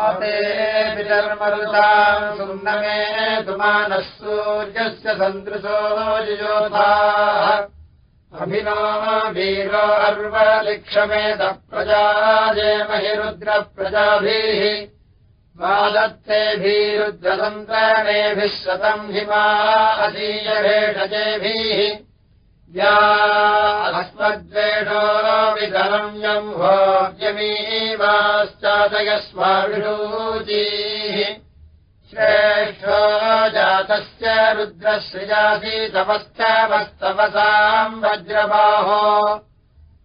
आते पितर्मरुताम् सुम्नमे तुमानः सूर्यस्य सन्दृशो युयोधाः अभिनो वीरो अर्वलिक्षमेतः प्रजा जयमहि रुद्रप्रजाभिः वादत्तेभिरुद्रसन्तानेभिः शतम् हिमा अधीयभेषजेभिः अस्मद्वेषो विधरम्यम् भोग्यमीवाश्चादयस्वाभिषूचीः श्रेष्ठो जातस्य रुद्रसृजासीतमस्तमस्तवसाम् वज्रबाहो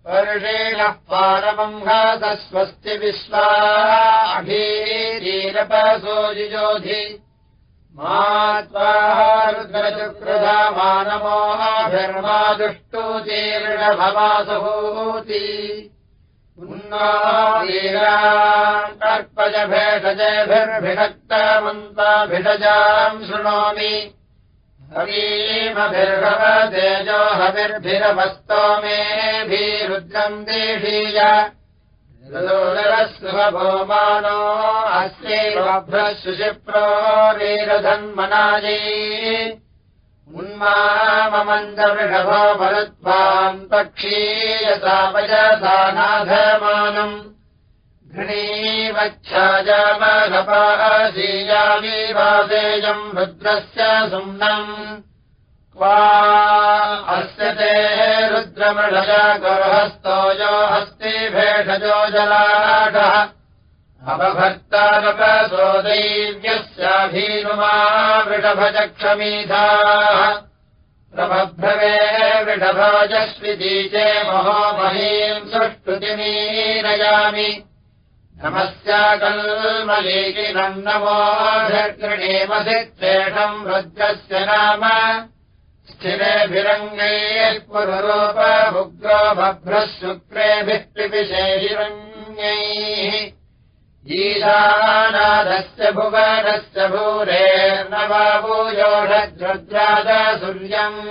वर्षेणः पारमङ्घातस्वस्ति विश्वाभीरीरपसोजिजोधि मा त्वाः रुद्रचुकृधा मानमोहाभिर्मा दुष्टुतीर्णभवासभूति कर्पजभेषजभिर्भिषक्तमन्ताभिषजाम् शृणोमि। हवीमभिर्भवतेजो हविर्भिरवस्तो मेभिरुद्रम् देशीय सुभोमानो अस्यैवभ्रः शुचिप्रो वीरधन्मनायै उन्माममन्दवृषभो भरत्वाम् पक्षीयतापजसानाधमानम् घृणीवच्छाजामघपासीयामीवासेयम् रुद्रस्य सुम्नम् क्वा अस्य ते रुद्रमृषया गर्हस्तोजो हस्ति भेषजो जलाढः अपभर्तारपसो दैव्यस्याभीनुमा वृषभजक्षमीधाः प्रभभ्रवे वृषभाजस्विदीचे महोमहीम् सुष्टुतिमीरयामि नमस्याकल्मलीकिनम् नमोऽभिर्गृणीमसित्रेषम् रुद्रस्य नाम स्थिरेभिरङ्गैः पुरुरूपभुग्रो बभ्रः शुक्रेभिः पिपिशे हिरण्यैः ईशानादस्य भुवनस्य भूरेर्नवाभूयोषद्रुद्राजसूर्यम्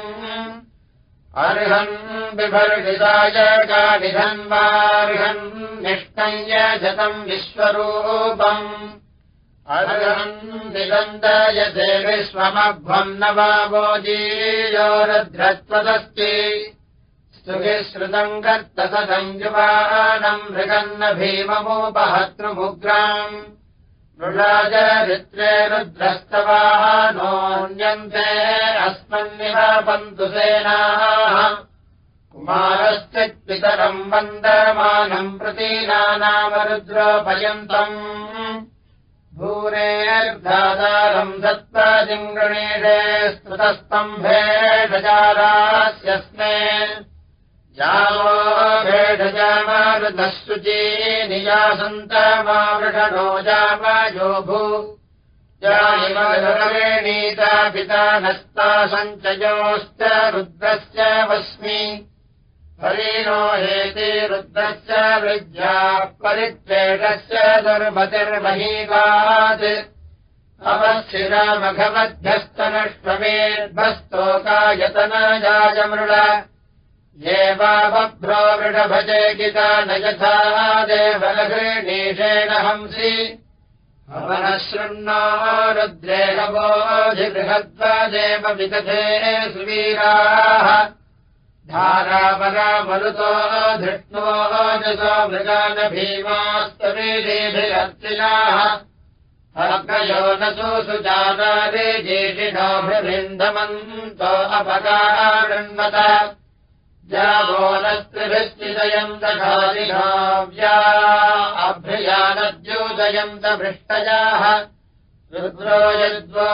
अर्हन् बिभर्षिताय गानिधन्वार्हन् निष्णय्य शतम् विश्वरूपम् अर्हन् दिगन्धयते विश्वमभ्वम् नवावोजीयोरध्रत्वदस्ति स्तुभिश्रुतम् कर्तसदञ्जुवानम् मृगन्न भीममुपहतृमुग्राम् मृषाजरित्रे रुद्रस्तवाः नोऽन्यन्ते अस्मन्निव पन्तु सेनाः। कुमारश्चित्पितरम् वन्दमानम् प्रतीनानामरुद्रोपयन्तम् भूरेर्धातारम् दत्ताजिङ्गणीषे स्तुतस्तम्भे गजारास्यस्मे यावो भेषजामारुतः शुची नियासन्तमावृषणो जामयोभू जानिमधुरवेणीता पिता नस्ता सञ्चयोश्च रुद्रस्य वस्मि हरिणो हेति रुद्रस्य वृद्ध्याः परित्वेषस्य दुर्मतिर्महीगात् अवश्चिरामघमध्यस्तनष्टमेर्भस्तोकायतनजायमृळ ये वा बभ्रो वृषभजे गिता न यथा देवलघृणीषेण हंसि। अवनः शृण्णो रुद्रेणवोऽधिबृहद्वदेव विदधे सुवीराः धारापरामरुतो धृष्णो जसो मृगान भीमास्तवीरेभिरर्चिनाः अग्रयो न अपकारणन्वत जावो नस्त्रिभिश्चिदयन्त घादिघाव्या अभ्रयानद्योदयन्त भृष्टजाः रुद्रो यद्वो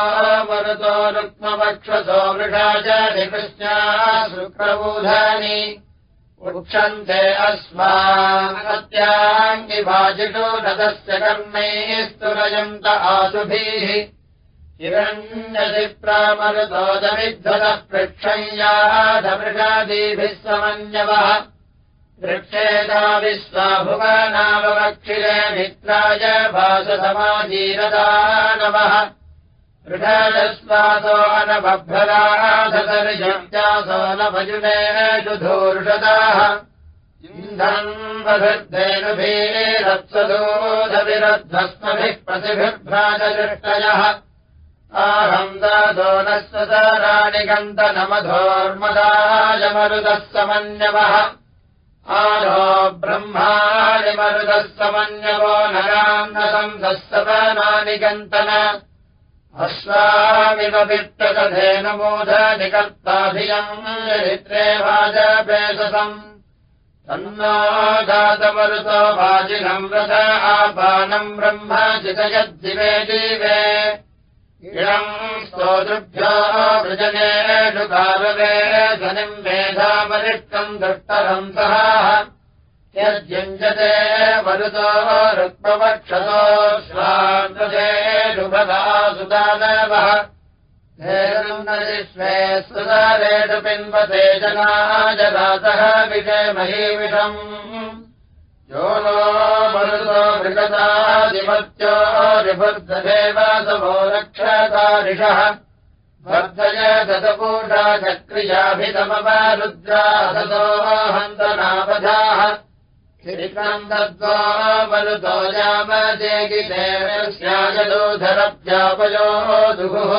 मरुतो रुक्मवक्षसो वृषा च निकृष्णा शुक्रबूधानि। वृक्षन्ते अस्मात्याङ्गिभाजिषो नदस्य कर्णैः स्तुरयन्त आशुभिः। हिरण्यशिप्रामरुतोदविध्वतः पृक्षय्याधमृषादीभिः समन्यवः वृक्षेता विश्वाभुवनामवक्षिरे मित्राय भाससमाजीरदानवः वृषाजस्वासो अनबभ्रदासतर्जत्यासो न भजुनेषु धूर्षदाः इन्धन्वभिर्देनुभिरत्सदोधविरध्वस्मभिः प्रतिभिभ्राजदृष्टयः आहम् दादोनस्वताराणि गन्तनमधोर्मदायमरुदः समन्यवः आरो ब्रह्माणि मरुदः समन्यवो नरान्नसम् दस्तवानानि गन्तन अश्वामिव वित्तकथेन चरित्रे वाजपेशसम् तन्नाघातमरुतो वाजिनम् रथ आपानम् ब्रह्म चितयद्दिवे दिवे स्तोतृभ्यो वृजनेषु कालवे ध्वनिम् मेधामरिष्टम् दृष्टरम् सह यद्युञ्जते वरुतो रुक्मवक्षतो श्वान्तसेषु भगा सुदानवः स्वे सुदारेषु पिन्वते जनाजरातः विषयमहीविषम् यो नो मरुतो मृगतादिमत्यो रिभुर्देव समो रक्षकारिषः वर्धय दतपूषा चक्रियाभितमवरुद्रा सतो हन्तनावधाः। श्रीकन्दद्वा मरुतो यामजेगिदेवस्यायलोधरभ्यापयो दुहुः।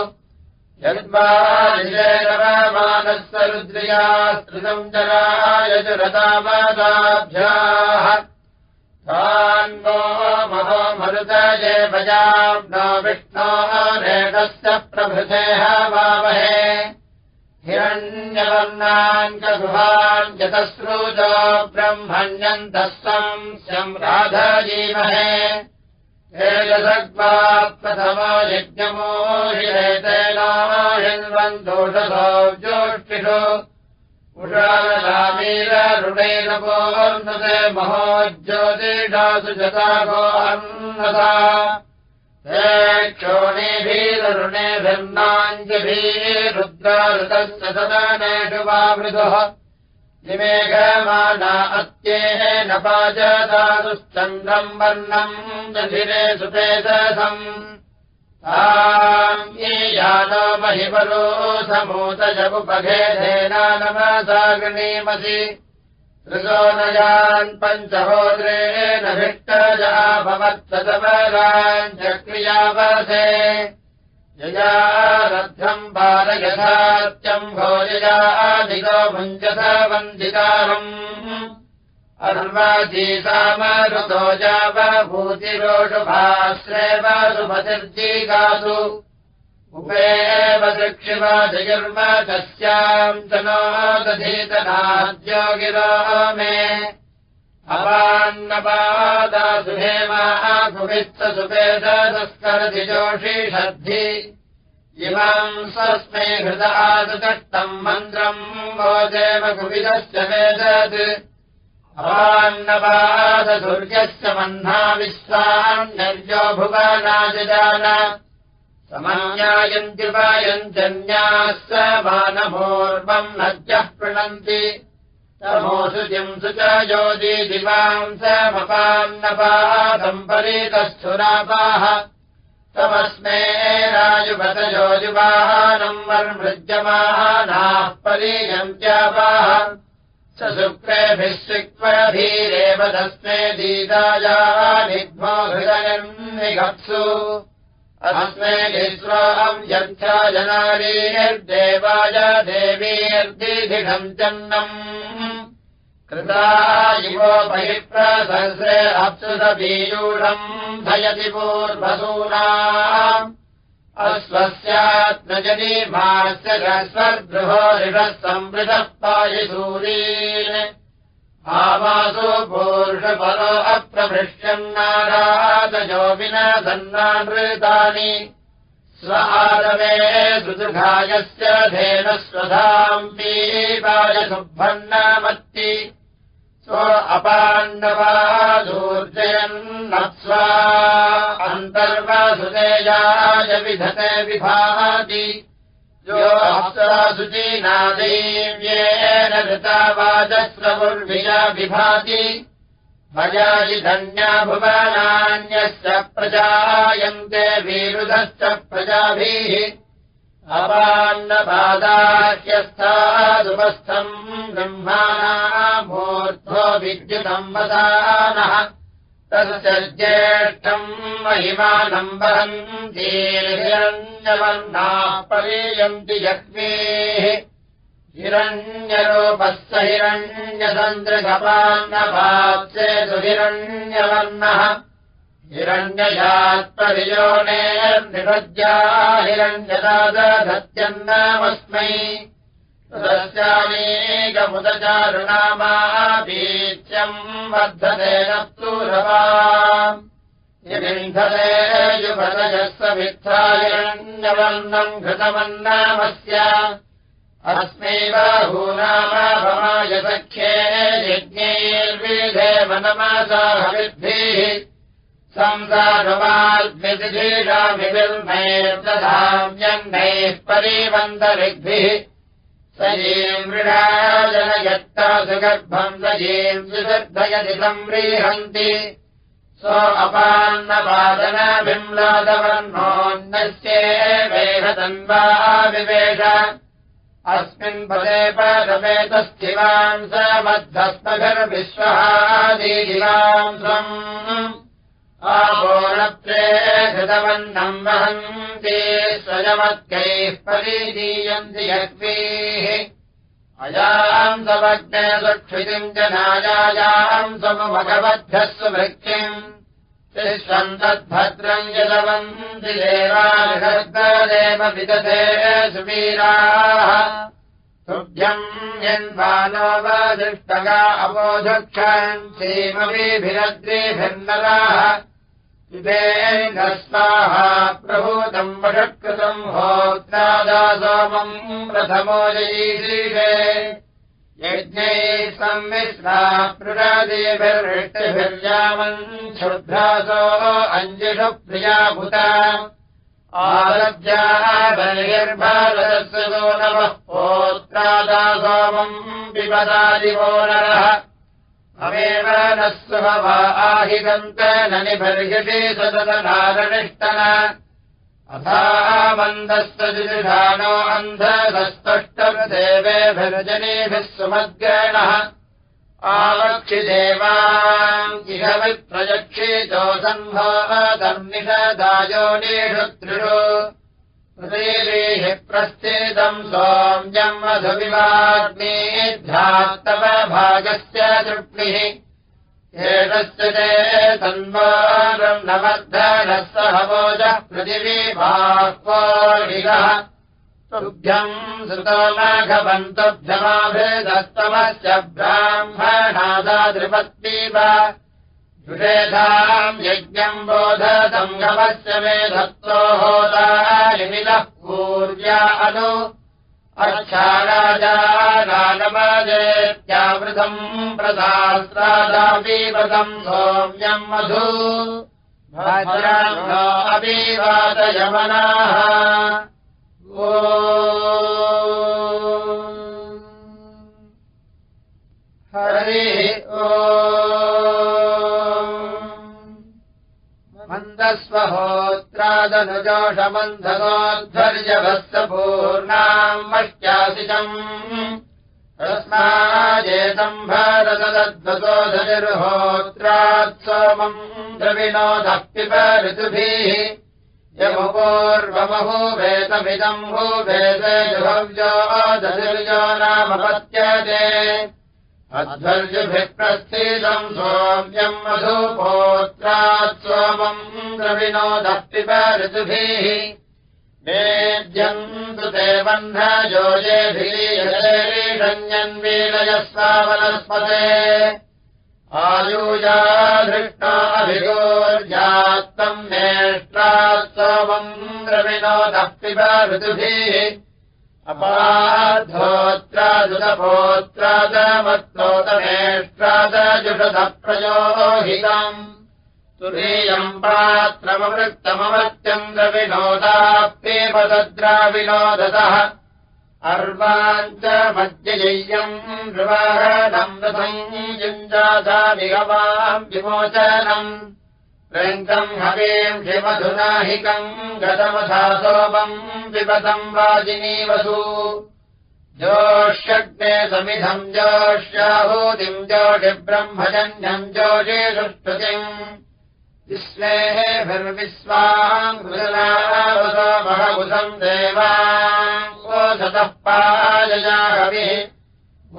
यद्वामानस्य रुद्र्या स्त्रितम् जरायजुरतामादाभ्याः तान्वो महो मरुतये भजाम्नो विष्णो रेणस्य प्रभृतेः वामहे हिरण्यवर्णान्यगुहान् यतश्रूजो ब्रह्मण्यन्तः यज्ञमो हिरेतेना हिन्वन्तोषसो ज्योष्टिषु उषामीररुणेन पोर्णते महो ज्योतिषासु जतागो अन्नता हे क्षोणीभिररुणेभिर्नाञ्जभिरुद्राऋतस्य सदनेषु वा मृदुः। निमेघमाना अत्येः न पाचतादुश्चन्द्रम् वर्णम् दधिरे सुपेदसम् यानो महिमरो समूतजमुपघेधेनानमसागणीमसि ऋतो नयान् पञ्चहोद्रेण भिष्टजा भवत्सदपराञ्चक्रियावसे यया रद्धम् बालयथात्यम् भोजयादिको भुञ्जथ वन्दितारम् अर्वाजीसामरुतो जावभूतिरोषुभाश्रेव सुपतिर्जीगासु उपेव दक्षिवाजयुर्म तस्याम् च नो दधीतनाद्यो गिरो मे अपान्नपादासुहेमाभुवित्तसुपेदस्करति जोषीषद्धि इमाम् स्वस्मै हृदादुकष्टम् मन्त्रम् भोजेव कुविदस्य वेदत् अपान्नपादसुर्यस्य मह्ना विश्वान्यर्यो भुवनाजजान समन्यायन्त्युपायञ्जन्याः स मानभोर्वम् नद्यः प्रणन्ति तमोऽसुचिंसु च ज्योतिदिवाम् समपान्नपादम् परीतस्थुरापाः। तमस्मे राजुपतयोजुवाहानम् वर्मृज्यमानाः परीयन्त्यापाः स शुक्रेभिः सिक्वरधीरेव तस्मे दीदायानिघ्मो हृदयम् निघत्सु। अस्मे निःस्वाहम् यच्छा जनारीर्देवाय देवीर्दिधिढम् चन्नम्। कृता इवोपहिप्रसहस्रे अप्सुतबीयूढम् धयति पूर्वसूना अस्वस्यात्मजनीमास्य गस्वर्गृहो ऋषः संवृतः पायिसूरीन् आमासु पूर्षपरो अप्रभृष्यम् नाराजयो विना सन्नानृतानि स्व आदवे सुदृघायस्य धेन स्वधाम् पीपायसुभन्नमत्ति स्व अपाण्डवादूर्जयन्नस्वा अन्तर्वासुदेयाय विधते विभाति। यो अप्सरासुचीनादेव्येन धृतावाजस्रमुर्विया विभाति। भजाजिधन्या भुवनान्यश्च प्रजायन्ते वीरुधश्च प्रजाभिः अपान्नपादाह्यस्थादुपस्थम् ब्रह्माणामूर्ध्वो विद्युतम् वदानः। तस्य ज्येष्ठम् महिमानम् वहन्तीर्हिरण्यवर्णा परीयन्ति जग्मेः हिरण्यरूपस्य हिरण्यतन्द्रगपान्नपात्रे सुहिरण्यवर्णः हिरण्यजात्परियोनेर्निषज्या हिरण्यदादधत्यन्नामस्मै ेकमुदचारुणामापीत्यम् वर्धते न तूरवा यमिन्धते युभदयस्वमित्रायण्यवर्णम् घृतमन्नामस्य। अस्मै बाहूनामाभमाय सख्ये यज्ञैर्विधेव नमसाहविद्भिः संसारमाद्विधिषामिर्मैर्दधाम्यन्नैः परिवन्तरिग्भिः सजीम् मृडाजनयत्ता सुगर्भम् सजीम् सुगर्भयति संव्रीहन्ति। सो अपान्नपादनाभिम्लादवर्णोऽन्नस्येवेहतन्वा विवेश अस्मिन् पदे पदमेतस्थिवान् स मद्धस्मभिर्विश्वहादिवाम् स्वम् आपोणत्रे घृतवन्नम् वहन्ति स्वजमद्गैः परिदीयन्ति यग्वीः अजाम् समग्ने सुक्षितिम् जनायाम् समभगवद्भ्यः सुभृत्यम् तद्भद्रम् यदवन्ति देवार्हर्गदेव विदधे सुवीराः। तुभ्यम् यन्वानो वदृष्टगा अवोधक्षन् सीमवीभिरद्रिभिर्नराः स्वाहा प्रभूतम् वषत्कृतम् होत्रादासोमम् प्रथमो जयीश्रीषे यज्ञैः संमिश्रा पृषादिभिर्वृष्टिभिर्यामम् क्षुद्रासो अञ्जिषु प्रियाभूता। आरभ्याः बलिर्भारतस्य गो नवः पोत्रादासोमम् पिबदादिवो नरः अमेव न स्वभवा आहिगन्त न निबर्हिषि सदनारनिष्टन अथा मन्दस्य जिजुषाणो अन्धदस्पष्टदेवेभिर्जनेभिः सुमद्गणः। आवक्षिदेवाम् इह विप्रयक्षितोऽसम्भवदर्निषदायोनिषु त्रिषु ीः प्रस्थितम् सोम्यम् मधुविवाग्नेध्यात्तव भागस्य तृप्तिः। एतस्य ते तन्वारम् नवर्धनः सहवोजः पृथिवीबाह्वोषिगः तुभ्यम् श्रुतो माघवन्तुभ्यमाभेदस्तमस्य ब्राह्मणादादृपत्नीव षेधाम् यज्ञम् बोधतम् गमस्य मे धत्तो होदानिमिलः पूर्व्या अनु। अच्छाराजानानमजेत्यावृतम् प्रदास्रादापीवतम् सोम्यम् मधु। अबीवादयमनाः ओ मन्दस्वहोत्रादनुजोषमन्धगोध्वर्यभस्तपूर्णाम् मष्ट्यासितम् रस्माजेतम् भारतदद्वतोधनिर्होत्रात् सोमम् द्रविणोदः पिब ऋतुभिः यमुपूर्वमहो वेतमिदम् भू वेदजुभव्यो दधिर्यो नामपत्यते अध्वर्युभिः प्रस्थितम् सोम्यम् मधुपोत्रात् सोमम् द्रविणोदः पिब ऋतुभिः मेद्यन्तु ते बह्नजोजेभिरीषण्यन्वीलयस्वावनस्पते आयूजा धृष्टाभिगोर्जात्तम् नेष्ट्रात् सोमम् द्रविणोदः अपाध्वोत्रादमत्तोतमेष्ट्रादजुषदप्रयोहितम् तुरीयम् पात्रमवृत्तमवत्यन्द्रविनोदाप्येपदद्राविनोदतः अर्वाम् च युञ्जासा विगवाम् विमोचनम् रङ्कम् हवीम् हिमधुनाहिकम् गतमथा सोमम् पिबतम् वाजिनीवसु। जोष्यग्ने समिधम् जोष्याहूतिम् जोषिब्रह्मजन्यम् जोषे सुष्टुतिम् विश्वेभिर्विश्वाम् मृदनावसमहबुधम् देवासतः पायजाहविः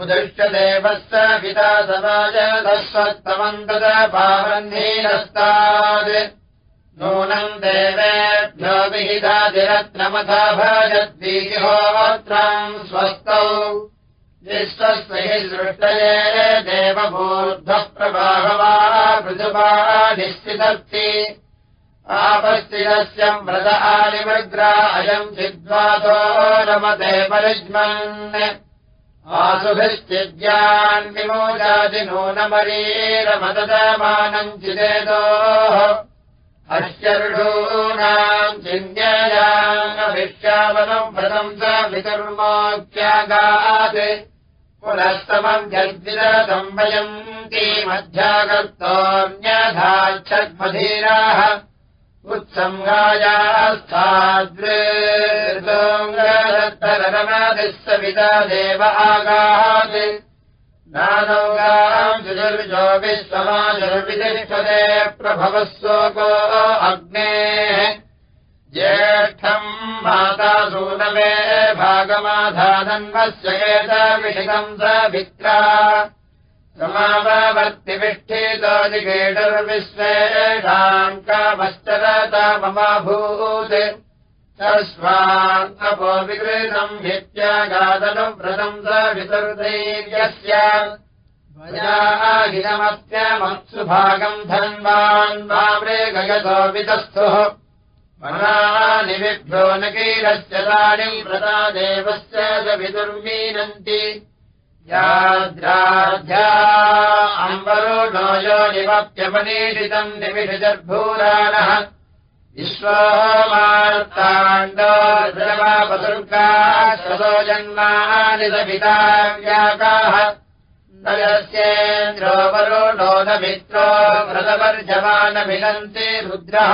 उदृश्य देवस्य पिता समाजधस्वत्तमन्तद पावन्धीरस्तात् नूनम् देवेभ्यो विहितातिरत्नमथा भजद्वीहोत्रम् स्वस्तौ। विश्वस्य हि सृष्टये देवबोद्धः प्रभाहवा पृथुवा निश्चितर्ति आपस्थिरस्य मृद आलिमग्रा अयम् चिद्वातो रमते परिज्मन् आसुभिश्चिद्यान् विमोजादिनूनमरीरमदमानम् चिदेतोः। अश्चर्षूणाम् चिन्यायामभिष्यावनम् व्रतम् स वितुर्मोक्त्यागात् पुनस्तमम् मध्यागर्तोऽन्यधाच्छद्मधीराः उत्संगायास्थाद्रेतोङ्गरमादिः सविता देव आगात् नानौगाजुर्जो विश्वमाजुर्वितिष्ठते प्रभवः शोको अग्नेः। ज्येष्ठम् माता सूनवे भागमाधानन्वस्य एतविषितम् स भित्रा समावर्तिविष्ठितो जिगेडुर्विश्वेषाम् कामश्चरता ममाभूत् तस्मान्नपो विकृतम् हित्यागादनुम् व्रतम् स वितुर्दैर्यस्य हिनमस्यमत्सुभागम् धन्वान् माम्रे गयतो वितस्थुः मनानिविभ्यो न कीरस्य तानि व्रता देवस्य च विदुर्मीनन्ति अम्बरो नो यो निवप्यपनीषितम् निमिषजर्भूराणः विश्वमार्ताण्डोर्जवापसुर्गा शतो जन्मानि सविता व्याकाः नयस्येन्द्रो वरो नो न मित्रो व्रतवर्जमानमिलन्ति रुद्रः।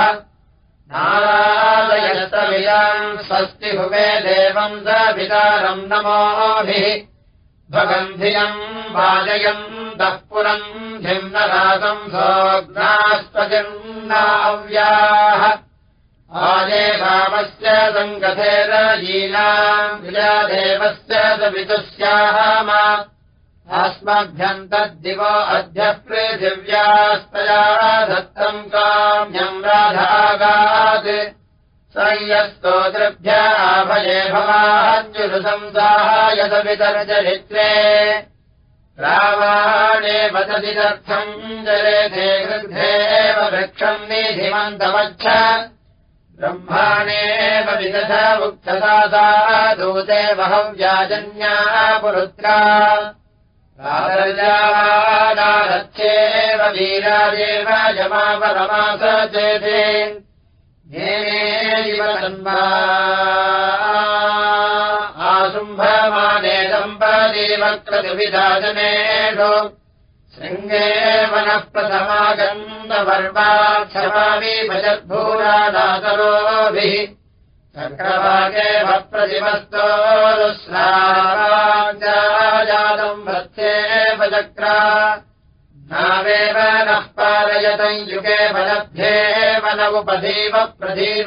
नारायस्तमियाम् स्वस्ति भुवे देवम् स वितारम् नमोभिः भगन्धियम् वाजयम् दः पुरम् धिम्नरासम् सोऽग्नास्त्वजिर्नाव्याः। आजे भावस्य सङ्गथेरयीनाम् विजादेवस्य सवितुस्याः अस्मभ्यम् तद्दिवो अद्य पृथिव्यास्तया दत्तम् काम्यम् राधागात् स यस्तोतृभ्य आभये भवाञ्जुरुसंसाहायसवितर्चरित्रे रावाणे वदतिदर्थम् जलेधे गृद्धेव वृक्षम् निधिमन्तमच्छ ब्रह्माणेव विदध उक्तदासा दूते बहव्याजन्या पुरुत्रा। राजावादारथ्येव वीरादेव जमापरमास चेते तन्वा आशुम्भमाने दम्पदीवक्रतुविधाजनेषु शृङ्गे वनः प्रथमागन्धवर्वाक्षमामि भजद्भूरादातरोभिः चक्रभागे भप्रतिमस्तोरुस्राजातम् भक्त्येव चक्रा नावेव नः पारयतम् युगे बलभ्येव न उपधीव प्रधीव।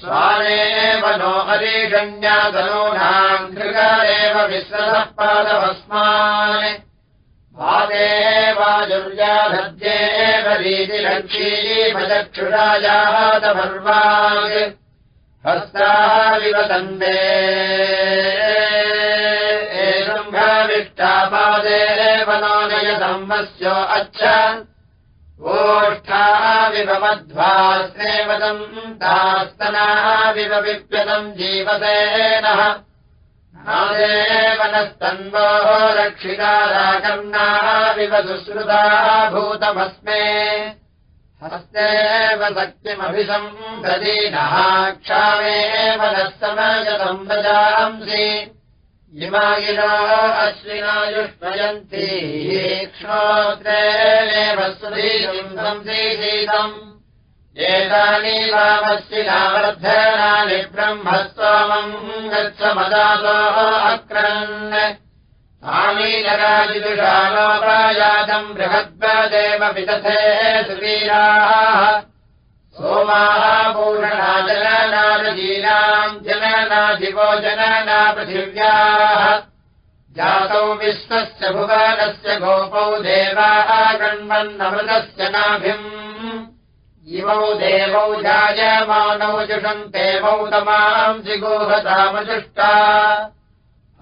स्वानेव नो हरीषण्यातनूनाम् कृगारेव विश्रसः पादभस्मान्। वादे वाजुर्याधद्येव रीतिलक्ष्मीव चक्षुराजातभर्वान् हस्ताविवदन्दे एषम्भाविष्टापादेव नोनय संवस्यो अच्छ। ओष्ठाविव मध्वास्नेवदम् तास्तनाविव विप्यतम् जीवसेनः नादेव नस्तन्वोः रक्षिताराकर्णाविव सुश्रुता भूतमस्मे हस्तेव शक्तिमभिसम्प्रदीनः क्षामेव नः अश्विनायुष्मयन्ती क्ष्णोत्रेणेव सुधीतम् एतानि वामश्विनावर्धनानि ब्रह्मस्तोमम् गच्छ मदासो अक्रन् आमीनराजिदुषालोपायातम् बृहद्वदेव विदथे सुवीराः। सोमापूर्णा जननादीनाम् जननाधिवो जनना पृथिव्याः। जातौ विश्वस्य भुवनस्य गोपौ देवाः गण्वन्नमृतस्य नाभिम्। इमौ देवौ जायमानौ जुषन्ते मौतमाम् जिगोहतामजुष्टा।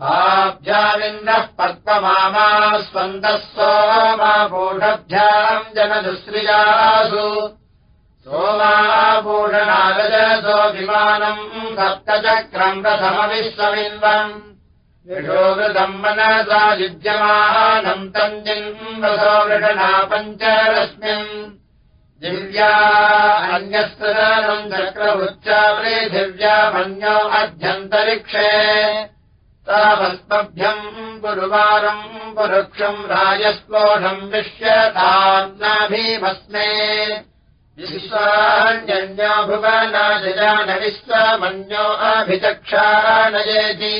आभ्यामिन्द्रः पद्ममामा स्वन्तः सोमापूषभ्याम् जनदुसृजासु सोमाभूषणागजसो विमानम् सप्तचक्रम् रथमविश्वमिन्वम् विषोवृतम् मनसा युज्यमानम् तम् जिन्वसो वृषणा पञ्चरश्मिन् दिव्या अन्यस्तनम् चक्रवृच्चा पृथिव्या मन्यो अध्यन्तरिक्षे तावस्मभ्यम् गुरुवारम् पुरुक्षम् राजस्पोषम् विश्यतान्नाभीमस्मे विश्वान्यो भुवनाजजान विश्वमन्यो अभिचक्षानयेति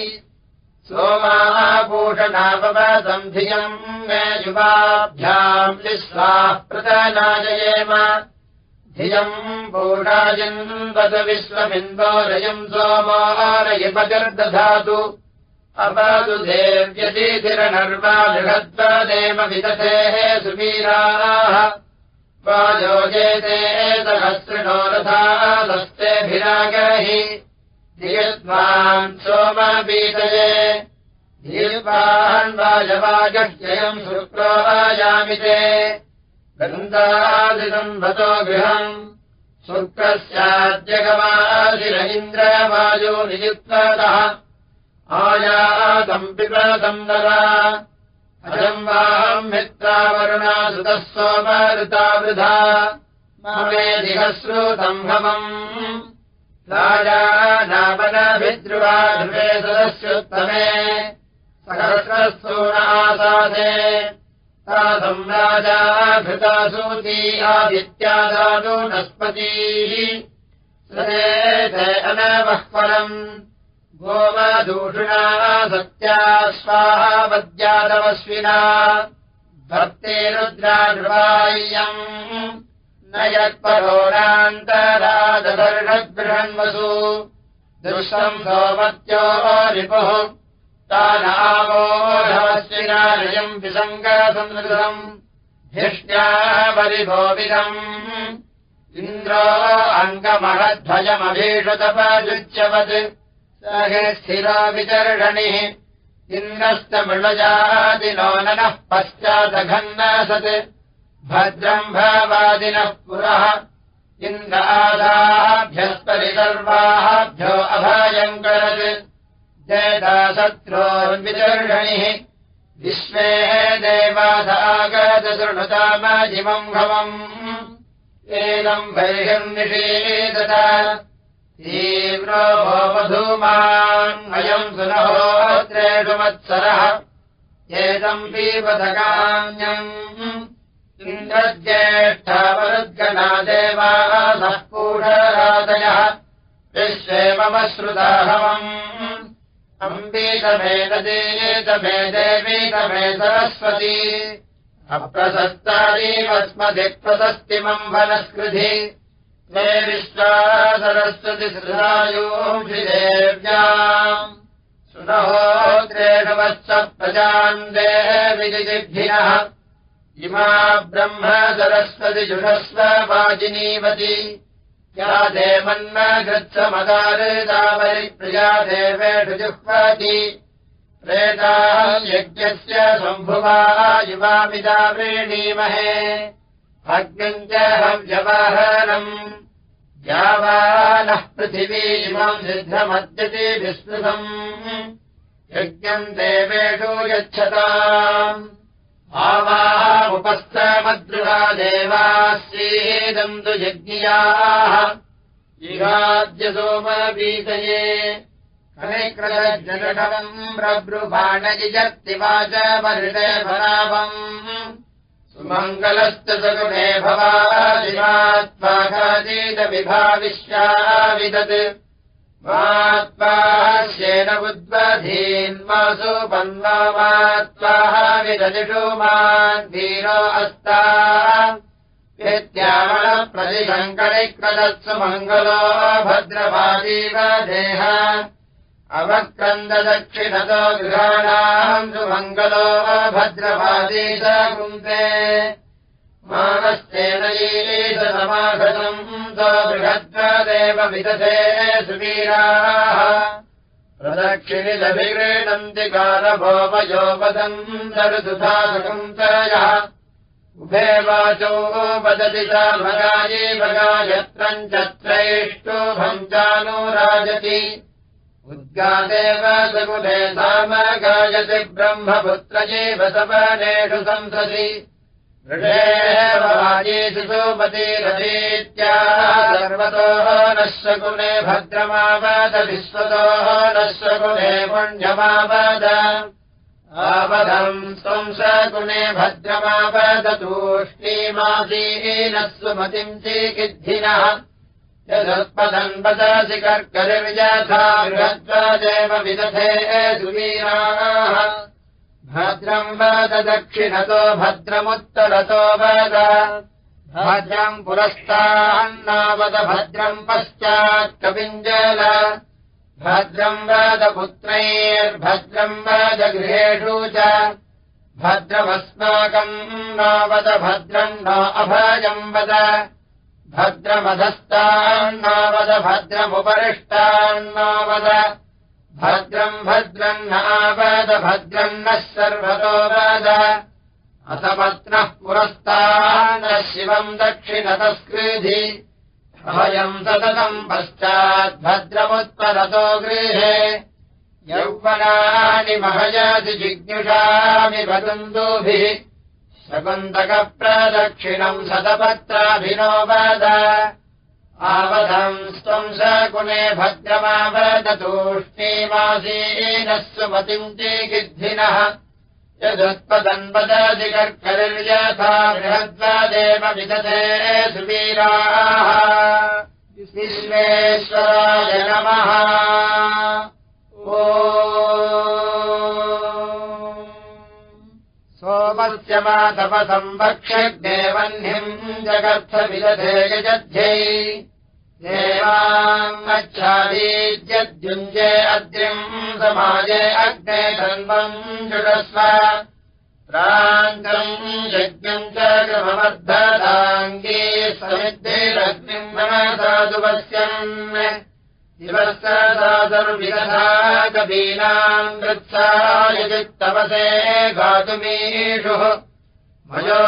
सोमाभूषणापवसन्धियम् मे युवाभ्याम् विश्वाः प्रतनाजयेम धियम् भूषायन्वद विश्वमिन्दोरयम् सोमारयपगर्दधातु अपदु देव्यतिथिरनर्वा बृहद्वदेव विदधेः सुवीराः योजेते सहस्रिणो रथादस्तेभिरागहि धियद्वान् सोमपीतये। धीर्वान्वाजवागह्ययम् शुक्रो आयामिते गन्धादिदम् भतो गृहम्। शुक्रस्याद्यगमादिरहीन्द्रवायो नियुक्ततः आयातम् पिबदम् नरा अजम् वाहम् मित्रावरुणा सुतः सोमऋता वृथा मे दिहश्रुतम्भवम् राजा नामनभिद्रुवा ध्रुवे सदस्योत्तमे। सहस्रस्तूणासादे तासम् राजा भृतासूती आदित्यादानु नस्पतीः। सदे अनवःपरम् गोमदूषिणा सत्या स्वाहावद्यादवस्विना भक्ते रुद्राढ्वाय्यम् न यत्परोरान्तरादर्षद्बृहन्वसु दृष्टम् सोमत्यो रिपुः। तानावोढवस्विनालयम् विसङ्गसंसृतम्। परिभोविदम् इन्द्रो स्थिरो विचर्षणिः इन्द्रस्तमृळजादिनो ननः पश्चादघन्नासत्। भद्रम् भावादिनः पुरः। इन्द्रादाभ्यस्परिसर्वाभ्यो अभायम् करत्। जयदाशत्रोर्विचर्षणिः विश्वे देवादागतशृणुतामजिमम् भवम्। एनम् बहिर्निषेदत भो मधूमान्मयम् सुनहोत्रेषु मत्सरः एतम् पीपथकान्यम् इन्द्रज्येष्ठावरुद्गना देवासः पूषरादयः। विश्वे मम श्रुताहवम्। अम्बीतमेतदेतमे देवीतमे सरस्वती। अप्रसस्तारीवस्मदिप्रशस्तिमम् वनस्कृधि त्वे विश्वा सरस्वति देव्याम् सुनहोद्रेणवश्च प्रजाम् देविजिभिनः इमा ब्रह्म सरस्वति जुषस्व वाजिनीवति। या देवन्न गृत्समदारिदावरिप्रिया देवेषु जुह्वति। प्रेताः यज्ञस्य सम्भुवा युवामिदा व्रीणीमहे अग्निम् च हव्यवहनम् यावानः पृथिवी इमम् सिद्धमद्यति विस्तृतम्। यज्ञम् देवेषु यच्छताम्। आवामुपस्थमद्रुहा देवास्येदम् तु यज्ञियाः। सोमपीतये अनिकृतजनम् प्रब्रुवाणजिजत्तिवाच वर्षे भरावम् सुमङ्गलश्च सगुणे भवादिमात्माघाजीतविभाविश्याविदत् मात्मास्येन बुद्वधीन्मासु पन्वामात्माः विददिषु मान्धीरो अस्ता। प्रतिशङ्करिक्रदत्सु मङ्गलो भद्रवादीव देह अवक्रन्ददक्षिणतो गृहाणाम् सुमङ्गलो भद्रवादीश कुन्ते। मानश्चेनयीशसमागतम् स बृहद्वदेव विदधे सुवीराः। प्रदक्षिणिदभिक्रीडन्ति कालभोमयोपदम् दरुदुधासुकम् तयः उभे वाचो वदति सा भगाये भगायत्रम् चत्रैष्टोभम् चानो राजति उद्गादेव सगुले सामगायति ब्रह्मपुत्रजेव सपनेषु संसदि ृपतिरतीत्या सर्वतोः नः शकुने भद्रमावद विश्वतोः नः शकुने पुण्यमावद आवदम् त्वम् शकुने भद्रमावदतूष्णीमासीनः सुमतिम् चीकिद्धिनः यदुत्पदम् वदसि कर्करिविजथा बृहद्वदेव विदधे सुवीराः। भद्रम् वद दक्षिणतो भद्रमुत्तरतो वद। भद्रम् पुरस्तान्नावद भद्रम् पश्चात् कविञ्जल भद्रम् वद पुत्रैर्भद्रम् वद गृहेषु च। भद्रमस्माकम् नावद भद्रम् न अभयम् वद भद्रमधस्तान्नावद भद्रमुपरिष्टान्नावद भद्रम् भद्रम् नावद भद्रम् नः सर्वतो वद असमत्नः पुरस्तान्नः शिवम् दक्षिणतस्कृधि अभयम् सततम् पश्चाद्भद्रमुत्तरतो गृहे। यौवनानि महयति जिज्ञुषामि वदन्तुभिः शकुन्तकप्रदक्षिणम् शतपत्राभिनो वद। आवधम् स्वम् शकुने भद्रमावदतूष्णीमासीनः सुमतिम् चीगिद्धिनः यदुत्पदन् वदति कर्करिर्यथा बृहद्वदेव विदधे सुवीराः। विश्वेश्वराय नमः। ओ सोमस्य मातपसंवक्षग्देवह्निम् जगर्थविदधे यजध्यै देवाङ्गच्छादीज्यद्युञ्जे अद्रिम् समाजे अग्ने धन्वम् जुडस्व। प्रान्तम् यज्ञम् च गृहमर्धदाङ्गी समिद्धिरग्निम् मनसाधुवस्यन् दिवस्कर्विदधा कवीनाम् वृत्सायजित्तवसे गातुमीषुः मयो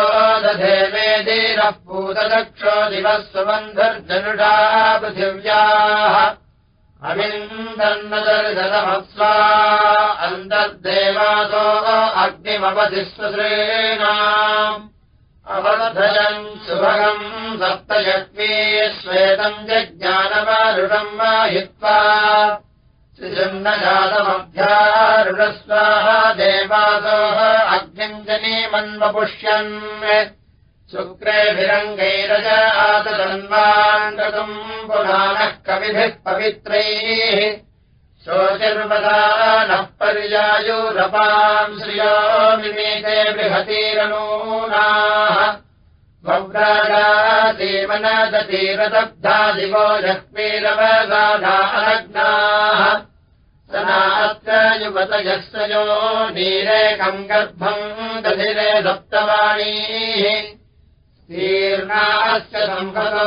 दधे मेदीरः पूतदक्षो दिवः सुबन्धर्जनुषा पृथिव्याः। अविन्दन्नदर्शनमप्स्वा अन्तर्देवासो अग्निमवधिस्वश्रेणाम् अवधयम् सुभगम् सप्तयक्ष्मी श्वेतम् जज्ञानमारुषम् वाहित्वा श्रीजन्नजातमभ्यारुणस्वाः देवासोः अग्निम् जनीमन्वपुष्यन् शुक्रेभिरङ्गैरज आतन्वाङ्गतुम् पुराणः कविभिः पवित्रैः शोचिर्वदा नः पर्यायुरपाम् श्रियो मिमीते बृहतीरनूनाः। भव्राजातीमनदतीरदब्धादिवो जह्मीरवगाधानग्नाः सनात्र युवतयस्य यो नीरेकम् गर्भम् दधिरे सप्तवाणीः तीर्णास्य सम्भतो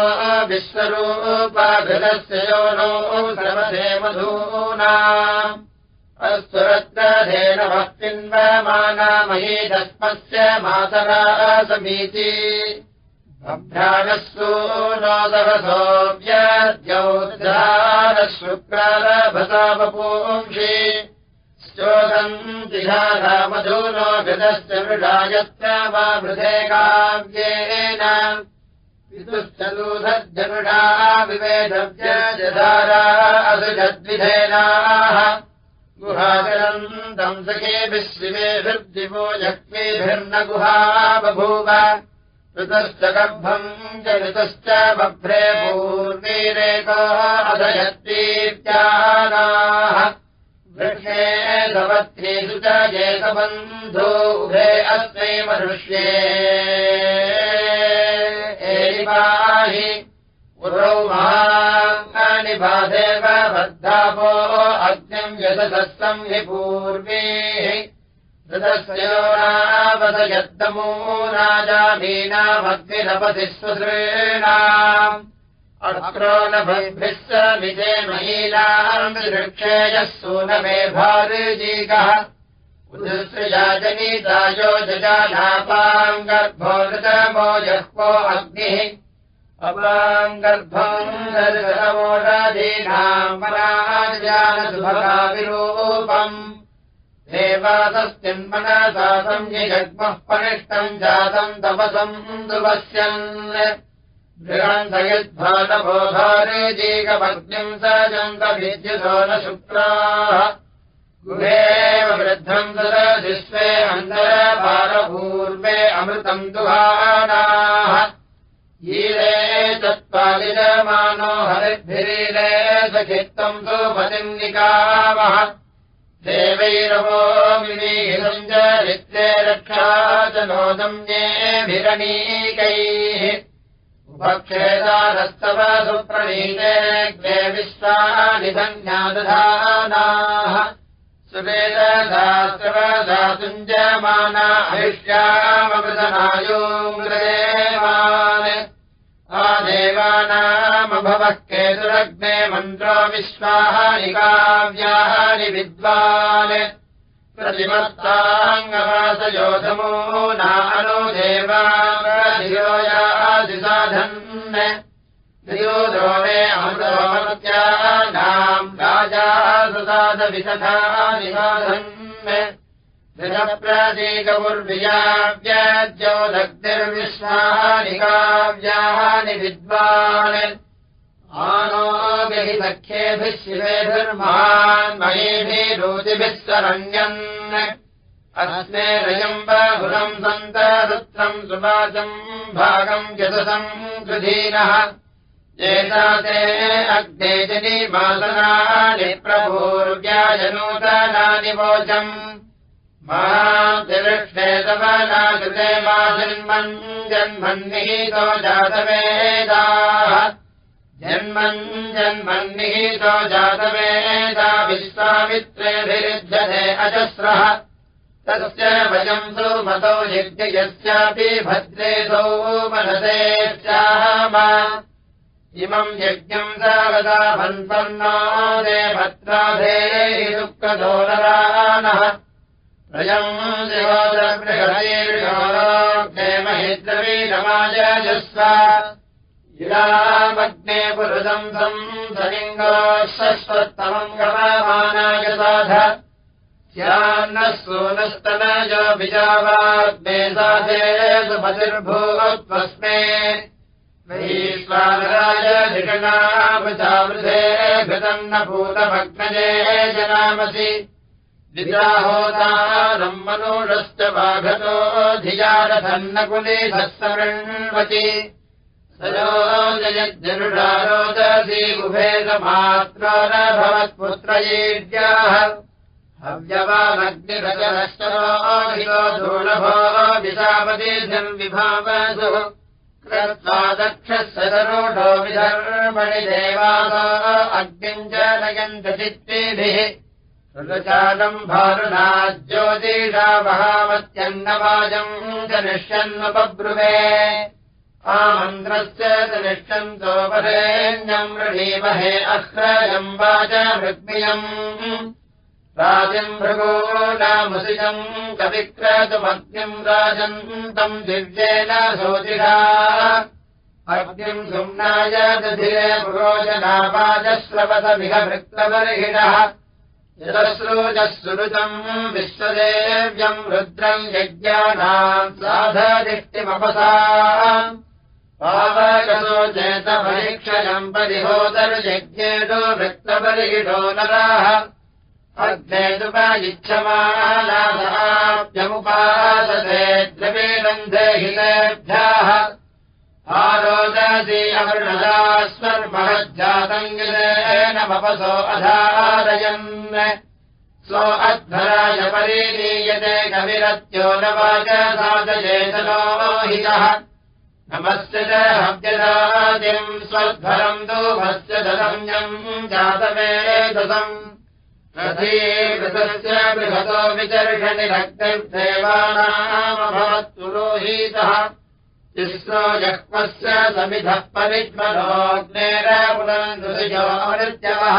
विश्वरूपाभिधस्य यो नो सर्वधे मधूना अस्तुरत्रधेन भक्तिन्वमानामही दस्मस्य मातरा समीति अभ्यानस्तु नो दहसोऽव्यद्यौद्धारः शुक्रारभसावपुंषि चोदन्तिधारामधूनो गतश्च मृषा यत्र वा मृधे काव्येन पितुश्चलूधर्जनुषा विवेदव्यधारा असुजद्विधेनाः गुहाचरन्तम् सखेभिः शिवेभिर्दिवो यक्ष्मीभिर्न गुहा बभूव ऋतश्च गर्भम् च ऋतश्च बभ्रे पूर्वीरेको अधयत्तीत्यानाः वृक्षे सवत्रेषु च जेतबन्धो उभे अस्मै मनुष्ये। एवाहि पुरौ महाङ्गानि बाधेव बद्धापो अग्निम् यशसम् हि पूर्वीः। ऋतस्य नावसयद्दमो राजामीनामग्निरपति स्वसॄणाम् अक्रोनभिः स विजे महीनाक्षेयः सूनमे भारीजीकः उदृसृजाजनीतायो जजानापाङ्गर्भो नृतमो जह्वो अग्निः। अपाङ्गर्भम् दर्शमोदीनाम् पराजानसुभगाविरूपम् देवासस्तिन्मनसा संयजग्मः पनिष्टम् जातम् तपसम् दुपश्यन् जीकपत्न्यम् स शुक्राः। गुहेव वृद्धम् तदधिस्वे अन्तरपारपूर्वे अमृतम् दुहानाः। ईरे चत्वालिजमानो हरिद्भिरीरे सखित्तम् सुपतिम् निकामः देवैरवो विनीहितम् च रक्षा च नोदम्येभिरणीकैः उपक्षेदानस्तव सुप्रणीते ग्ने विश्वानि धन्यादधानाः सुवेदशास्त्रवधातुञ्जमाना आयुष्यामृतनायोङ्ग्रेवान् आदेवानामभवः केतुरग्ने मन्त्रो विश्वाहानि काव्यानि विद्वान् प्रतिमत्ताङ्गवासयोधमो नानो देवादिसाधन् द्रियोधोमे अमृतोमत्यानाम् राजा सुसाधविशथानि साधन् प्रतीकपुर्वियाव्याज्यो दग्निर्विश्वानि काव्यानि विद्वान् सख्येभिः शिवेभिर्महान् मयेभिः रोचिभिः सरण्यन् अस्मे रयम्बुरम् सन्तरुत्रम् सुवाचम् भागम् यशसम् गृधीनः एताते अग्ने जनिमासनानि प्रभूर्व्यायनूतनानि वोचम् महातिलक्ष्मेतवनाकृते मा जन्मन् जन्मन्निहितो जातवेदाः जन्मन् जन्मन्निहितो जातवेदा विश्वामित्रेभिरुध्यते अजस्रः तस्य वयम् सुमतौ यज्ञयस्यापि मनसे स्याम इमम् यज्ञम् सावदा भन्पन्नो दे भद्राधेहि दुःखदोलरानः रयम् शिवोदगृहैर्योगे महिद्रवीरमाजस्व इडामग्ने पुरुदम् सम् सलिङ्गो साध स्यान्नः सूनस्तनयो बिजावाग्ने साधे सुपतिर्भूत्वस्मे वैश्वानराय धिषणावृधावृधे घृतम् न भूतभग्नजे जनामसि। विग्राहोदानम् मनोरश्च वाघतो धियारथन्नकुलीधः समृण्वति सयोजयज्जनुषारोदसी उभेदमात्रो न भवत्पुत्रयेद्याः हव्यवानग्निरजनश्चरो धूलभो विशापतिर्विभावसु कृत्वा दक्षः विधर्मणि देवासो अग्निम् च नयन्तचित्तेभिः भारुणा ज्योतिषा महामत्यन्नवाजम् जनिष्यन्वपब्रुवे वरेण्यम् ऋणीमहे अह्रयम् वाचमृग्मियम्। राजम् भृगो नामुसिजम् कविक्रतुमग्निम् राजन्तम् दिव्येन सोतिषा अग्निम् सुम्नाय दधिरे पुरोजनावाजस्रवतमिह भृक्तबर्हिणः यदस्रोजः सुरुतम् विश्वदेव्यम् रुद्रम् यज्ञानाम् साधदिष्टिमपसा चेतपरीक्षयम् परिहोदर्यज्ञेषो वृत्तपरिहिषो नराः हितेभ्याः। आरोदसी अवृणदा स्वर्महज्जातम् गिलेन मपसो अधारयन्। स्व अध्वराय परीलीयते कविरत्यो न वाच साधयेतनोहितः नमस्य च हव्यदादिम् स्वध्वरम् दूभस्य दधन्यम् जातमेदसम् रथीवृतस्य बृहतो विचर्षणिरक्तिर्देवानामभवत्पुरोहीतः तिस्रो जह्मस्य समिधः परिष्मनोऽग्नेरपुनन्दृतिजोमृत्यवः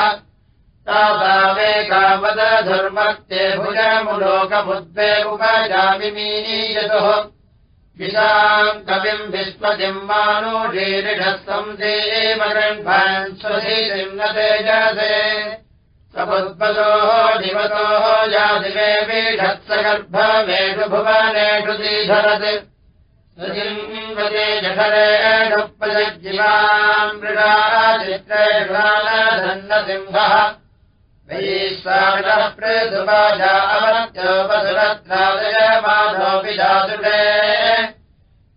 तावेकावदधर्मत्ये भुजमुलोकबुद्धे उपजामिमीयतुः विशाम् कविम् विश्वजिम् मानोषीरिषः संसेमगण्भान् स्वधीरिम् न तेजसे सपुद्वतोः दिवतोः यादिवे पीठत्सगर्भवेषु भुवनेषु जठरेषु प्रजज्जिवाम् मृगा चित्रेषालधन्नसिंहः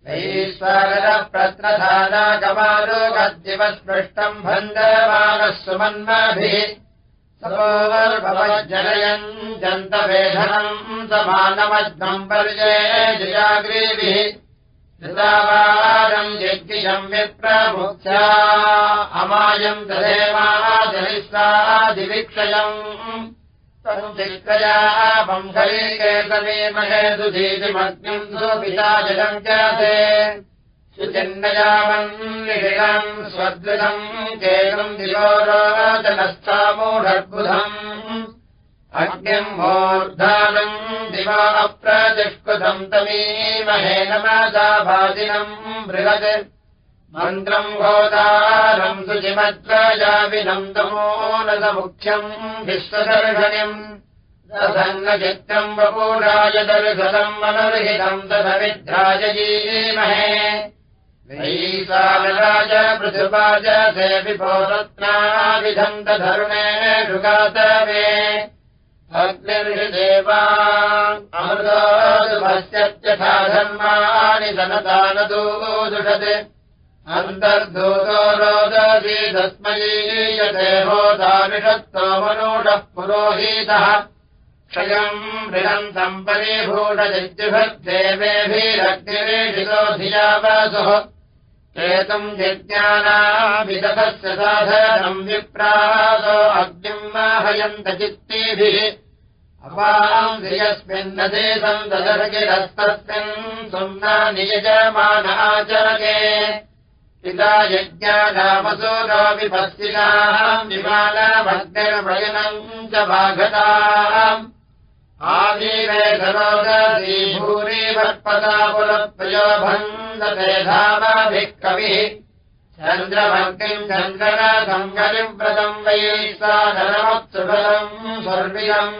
वैश्वानरः प्रत्रधानागमालोकद्दिवस्पृष्टम् भन्दमानः सुमन्माभिः सरोवर्भवज्जनयन् जन्तवेधनम् समानमद्मम् पर्ये जयाग्रीभिः विप्रमुख्या अमायम् तदेवादिविक्षयम् तनुदिक्रयापम् खलीकेतमीमहे सुधीतिमग्निम् सुपिशाजलम् जाते। सुचिन्नयामन्निषिणम् स्वद्वितम् केतम् दिवोरोचनस्थामूढर्बुधम् अग्निम् मूर्धानम् दिवा अप्रतिष्कृतम् तमीमहे नमसा भाजिनम् बृहत्। मन्त्रम् गोदारम् सुचिमद्वजाविनम् तमो न समुख्यम् विश्वदर्शनिम्। दधन्नचित्तम् वपूराय दर्शनम् मनर्हितम् तदविद्राजयीमहे वैसालराज पृथुवाज सेविपोरत्नाविधम् तधरुणे ऋगातवे सनतानदूदुषत् अन्तर्धूतो रोदसी तस्मयीयते होदानिषत्तो मनुषः पुरोहीतः। क्षयम् मृगम् सम्परीभूषजित्युभद्देवेभिरग्निरेषितो धियावसुः। एतम् यज्ञानाभिदधस्य साधनम् विप्रासो अग्निम् माहयन्त चित्तीभिः अपाम् धियस्मिन्नदे सन्ददर्गिरस्तस्मिन् सुम्ना नियजमान आचरके। पिता यज्ञानामसूरापि पश्चिनाम् विमानभग्निर्वयनम् च बाघताम् आदिवेधरोदी भूरि वर्पदा पुरप्रियो भन्दते धामाभिः कविः चन्द्रभक्तिम् चन्द्रनासङ्गलिम् व्रतम् वै सा स्वर्वियम्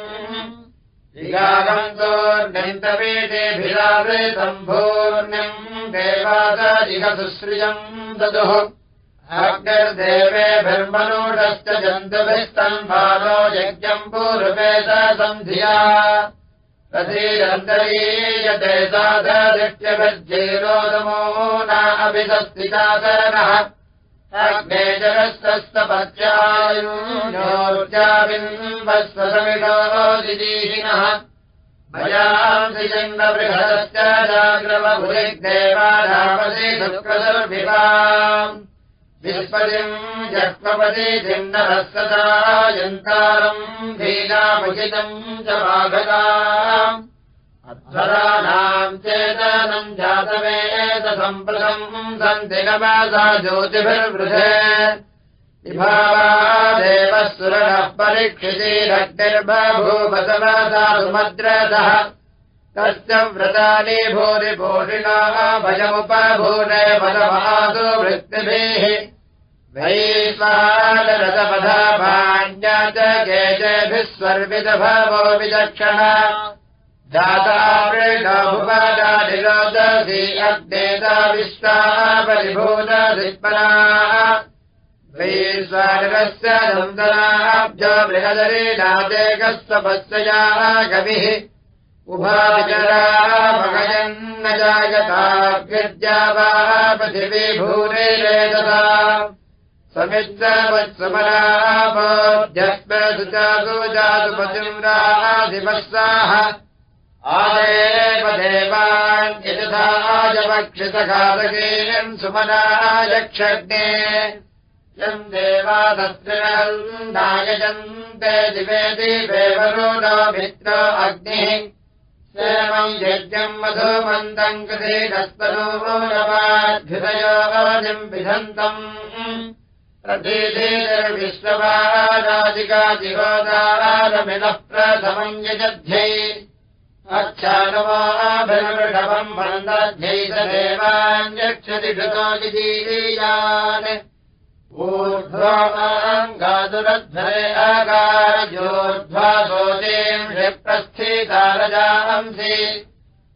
विगागन्तोर्गन्तवेदेभिरावृतम्भूर्णम् देवादाजिगसुश्रियम् ददुः। अग्निर्देवेभिर्मनूढश्च जन्तुभिस्तम्भालो यज्ञम् पूर्वेद सन्धिया साधदृष्ट्यभिर्जेरोदमो नाभिदस्तिकादरः अग्नेजरस्तस्तपत्यायुर्जाबिम्बस्वसमिषोदिदीहिनः भयांसि जन्मबृहदश्च जाग्रवभुरिग्देवाधापसि विस्पतिम् जह्मपति भिन्नभस्तदा यन्तारम् धीनामुचितम् च अध्वराणाम् चेतनम् जातमेतसम्प्रदम् सन्ति नमसा ज्योतिभिर्वृधे विभावादेवः सुरः सुमद्रदः तस्य व्रतानि भूरिभूषिणा भयमुपभूरे बलमासु वृत्तिभिः वैश्वानरथपथाभाण्या च केचेभिः स्वर्विदभवो विचक्षण दातावृणभुपदानिरोध विश्वासी अग्नेता विश्वापरिभूतधित्परा श्रीस्वारस्य नन्दनाभ्यो बृहदरीनादेकस्वपत्सयाः कविः। उभाविचरा भगयन्न जायताभ्यद्या वा पृथिवीभूरेतथा समित्रवत्समराभोध्यस्म सुजातु जातुपतिम्राधिवत्साः आदेव देवान् यजथाजपक्षितघातकेयम् सुमनायक्षग्ने यम् देवादत्रिनायजन्ते दिवे दिवेवरो नो मित्रो अग्निः। सेवम् यज्ञम् मधुमन्दम् कृते दस्तनोरवाद्भिदयोजम् विधन्तम् प्रतीतिर्विश्ववाराजिकाजिहोदारमिनः प्रथमम् यजध्यै। अच्छानवाभिर्वृषभम् वन्दध्यै स देवान्यक्षति कृतो विजीयान् ऊर्ध्वाङ्गादुरध्वरे अगारजोर्ध्वा दोजेम् प्रस्थितारजांसि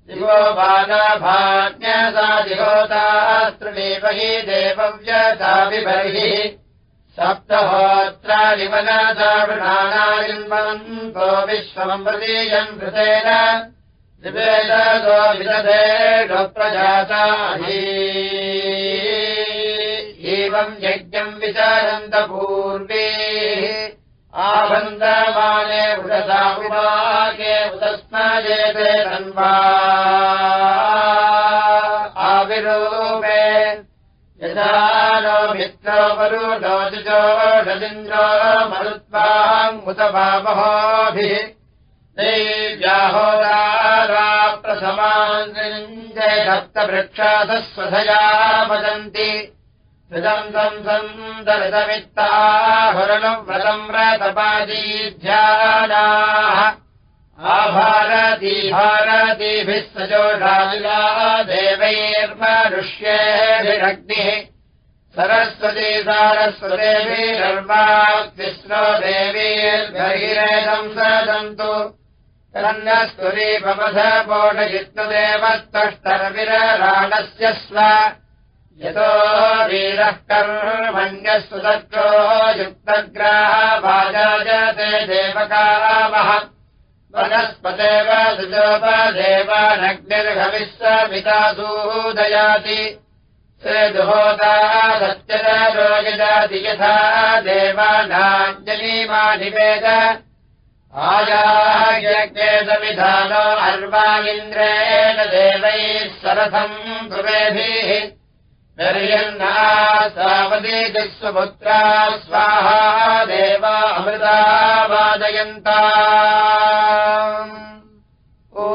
दिवो बालाभाज्ञसा दिहोतास्त्रिणेव हि देवव्यता विबर्हिः सप्तहोत्राणि वनादावृणानालिम्बन्तो विश्वमृतीयम् कृतेन विवेदो विदधेषु प्रजाताहि एवम् यज्ञम् विचारन्तपूर्वे आबन्दमाने उदसा उपाके उदस्मजेते तन्वा। आविरूपे यथा नो मित्रो वरुणो जुजो षदिन्द्रो मरुत्वाङ्मुत वामहोभिः देव्याहोदारा प्रसमाञ्जय सप्तवृक्षासः स्वधया वदन्ति हृदन्तम् सन्दरितमित्ताहुरणम् व्रतम् व्रतपादीध्यानाः आभारती भारतीभिः सजोषालिला देवैर्मनुष्येभिरग्निः सरस्वती सारस्वतेभिर्वाक्तिस्रो देवीर्बहिरेदम् सदन्तु कन्यस्तुरीपमथपोटचित्तदेवस्तष्टरविरराणस्य स्व यतो वीरः कर्मण्यस्तुदत्तो युक्तग्राहवाजाजते देवकामः। वनस्पदेव सुजोपदेवानग्निर्हविः समिता सूदयाति सेदुहोता सत्यरोगजाति यथा देवानाञ्जलीमानिवेद आयाज्ञेदविधानो अर्वामिन्द्रेण देवैः सरथम् कुमेभिः नर्यन्ना सापदे स्वपुत्रा स्वाहा देवामृता वादयन्ता ओ